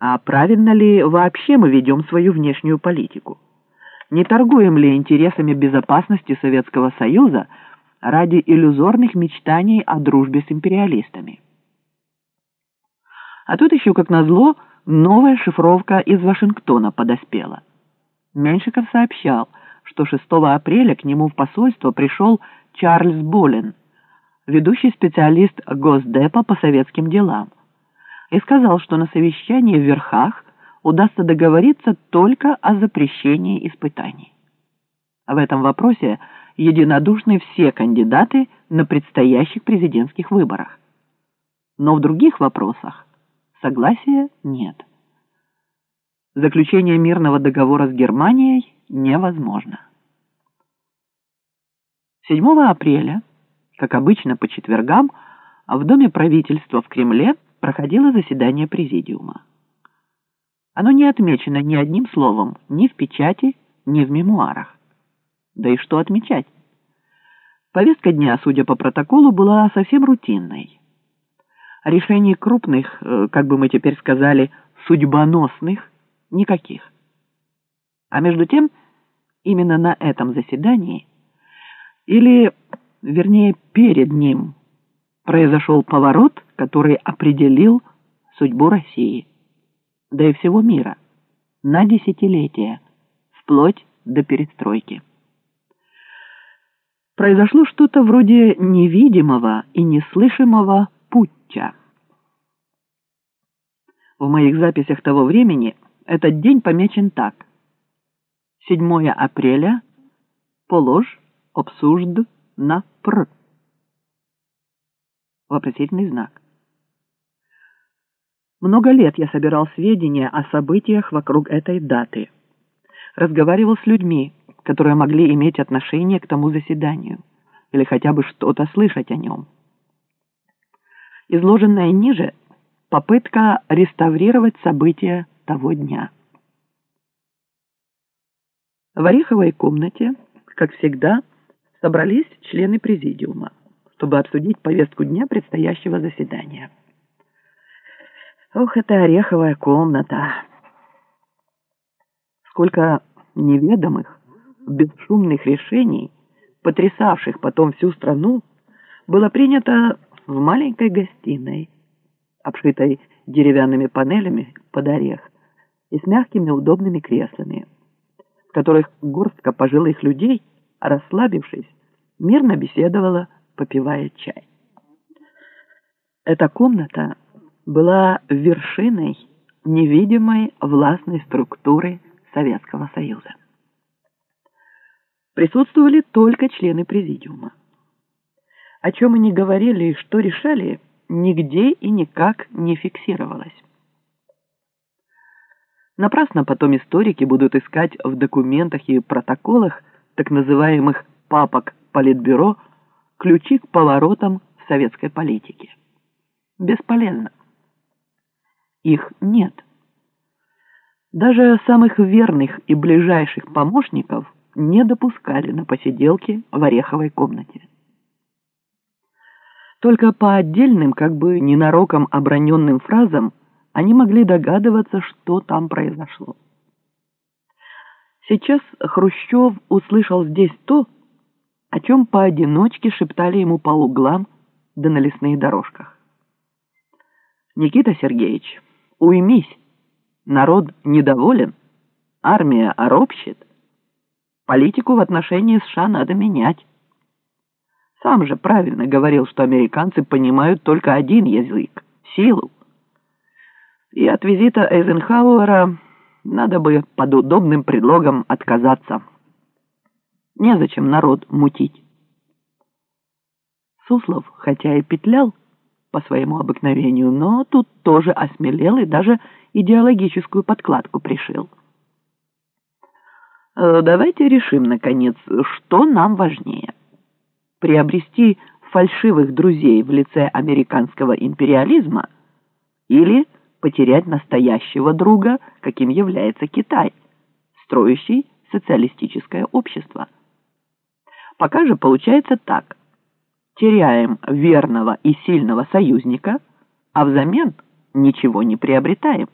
А правильно ли вообще мы ведем свою внешнюю политику? Не торгуем ли интересами безопасности Советского Союза ради иллюзорных мечтаний о дружбе с империалистами? А тут еще, как назло, новая шифровка из Вашингтона подоспела. Меньшиков сообщал, что 6 апреля к нему в посольство пришел Чарльз Болин, ведущий специалист Госдепа по советским делам и сказал, что на совещании в Верхах удастся договориться только о запрещении испытаний. В этом вопросе единодушны все кандидаты на предстоящих президентских выборах. Но в других вопросах согласия нет. Заключение мирного договора с Германией невозможно. 7 апреля, как обычно по четвергам, в Доме правительства в Кремле проходило заседание президиума. Оно не отмечено ни одним словом, ни в печати, ни в мемуарах. Да и что отмечать? Повестка дня, судя по протоколу, была совсем рутинной. Решений крупных, э, как бы мы теперь сказали, судьбоносных, никаких. А между тем, именно на этом заседании, или, вернее, перед ним, произошел поворот, который определил судьбу России, да и всего мира, на десятилетия, вплоть до перестройки. Произошло что-то вроде невидимого и неслышимого путча. В моих записях того времени этот день помечен так. 7 апреля, положь, обсужд на пр вопросительный знак. Много лет я собирал сведения о событиях вокруг этой даты. Разговаривал с людьми, которые могли иметь отношение к тому заседанию или хотя бы что-то слышать о нем. Изложенное ниже – попытка реставрировать события того дня. В Ореховой комнате, как всегда, собрались члены президиума чтобы обсудить повестку дня предстоящего заседания. Ох, это ореховая комната. Сколько неведомых, бесшумных решений, потрясавших потом всю страну, было принято в маленькой гостиной, обшитой деревянными панелями под орех и с мягкими удобными креслами, в которых горстка пожилых людей, расслабившись, мирно беседовала попивая чай. Эта комната была вершиной невидимой властной структуры Советского Союза. Присутствовали только члены президиума. О чем они говорили и что решали, нигде и никак не фиксировалось. Напрасно потом историки будут искать в документах и протоколах так называемых «папок Политбюро» ключи к поворотам в советской политике. Бесполезно. Их нет. Даже самых верных и ближайших помощников не допускали на посиделки в Ореховой комнате. Только по отдельным, как бы ненароком оброненным фразам они могли догадываться, что там произошло. Сейчас Хрущев услышал здесь то, о чем поодиночке шептали ему по углам да на лесных дорожках. «Никита Сергеевич, уймись! Народ недоволен, армия оробщит. Политику в отношении США надо менять. Сам же правильно говорил, что американцы понимают только один язык — силу. И от визита Эйзенхауэра надо бы под удобным предлогом отказаться». Незачем народ мутить. Суслов, хотя и петлял по своему обыкновению, но тут тоже осмелел и даже идеологическую подкладку пришил. Э, давайте решим, наконец, что нам важнее. Приобрести фальшивых друзей в лице американского империализма или потерять настоящего друга, каким является Китай, строящий социалистическое общество. Пока же получается так. Теряем верного и сильного союзника, а взамен ничего не приобретаем.